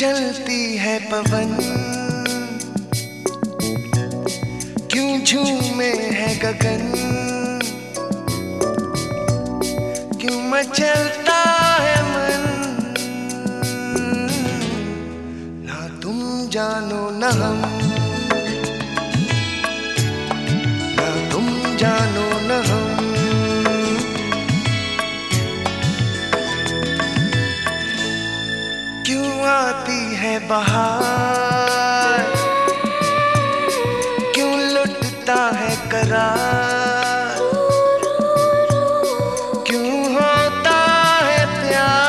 चलती है पवन। क्यों झूमे है गगन? क्यों मचलता है मन? ना तुम जानो न हम। आती है बहार? क्यों लुटता है करार? क्यों होता है प्यार?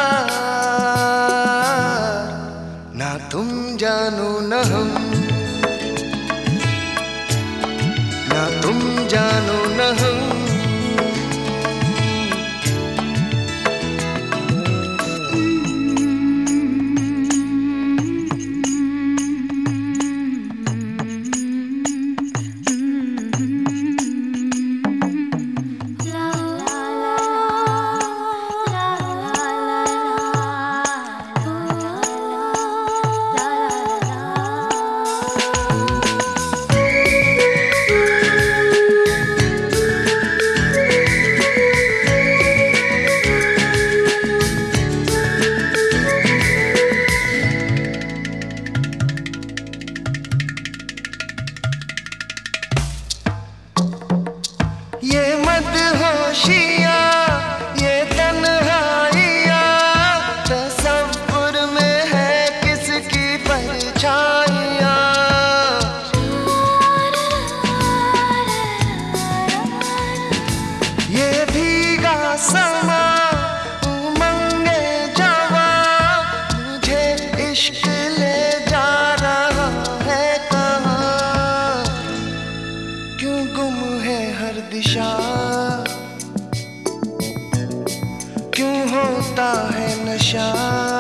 ना तुम जानो, न हम समा उमंगे जा रहा है कहा? क्यों गुम है हर दिशा? क्यों होता है नशा?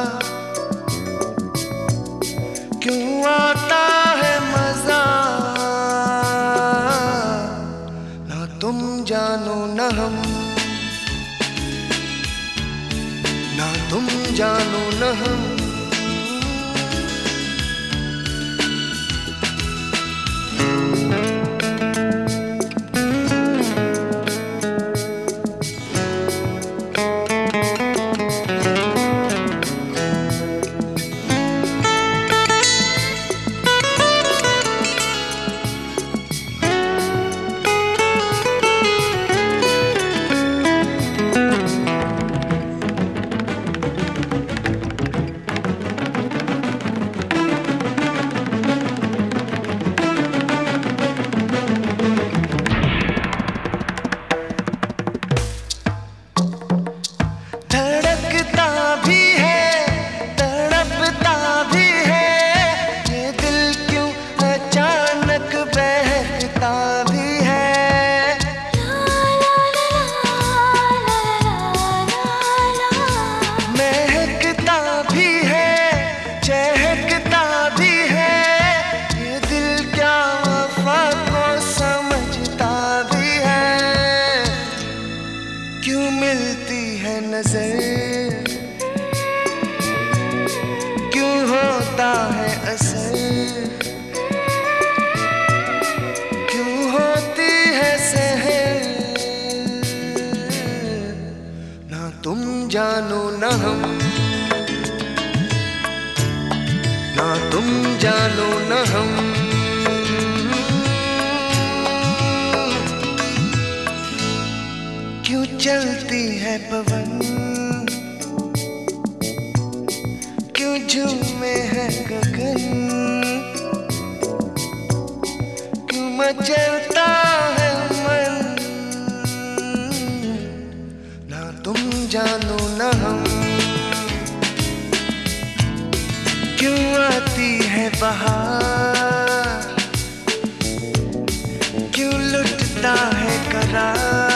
जानो न हम। क्यों होता है असर? क्यों होती है सहर? ना तुम जानो, न हम। ना तुम जानो, न हम। चलती है पवन? झूमे है गगन। क्यों मचलता है मन? ना तुम जानो न हम। क्यों आती है बहार? क्यों लुटता है करार?